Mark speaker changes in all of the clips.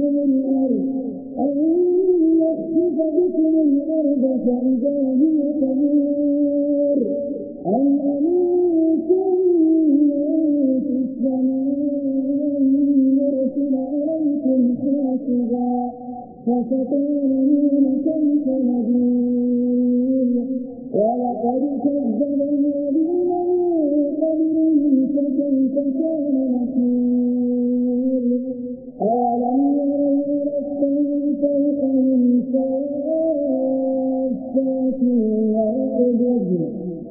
Speaker 1: بكم الأرض أن يخسف بكم الأرض فإذا هي تمور أم أمنتم من في السماء أن يرسل عليكم حاسبا فستعلمون كيف نذير ولقد كذب الذين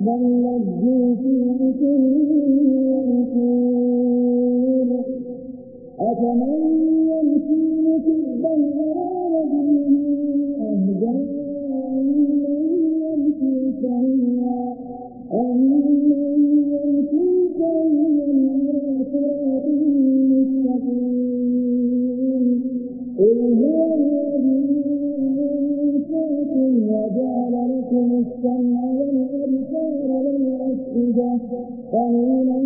Speaker 1: بل لجوا في عتو ونفور أفمن يمشي مكبا على وجهه أهدى أمن يمشي سويا أمن يمشي سويا على صراط لكم السمع والأبصار والأفئدة قليلا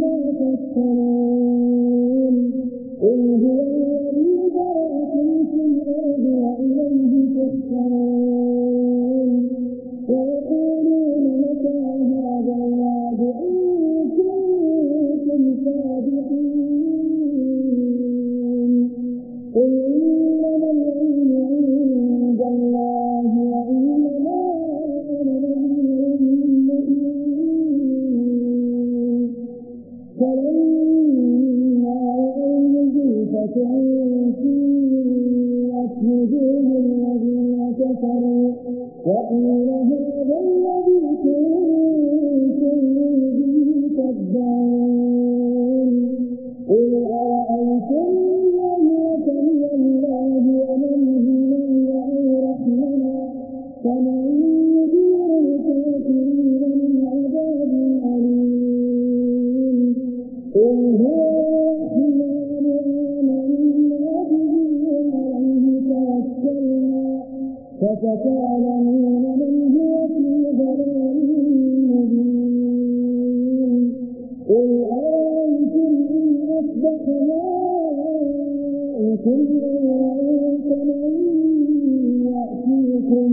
Speaker 1: ما تذكرون قل هو الذي ذرأكم في الأرض وإليه تحشرون فلما رأوه زلفة سيئت وجوه الذين كفروا وقيل فستعلمون من هو في ضلال مبين قل أرأيتم إن أصبح ماؤكم يأتيكم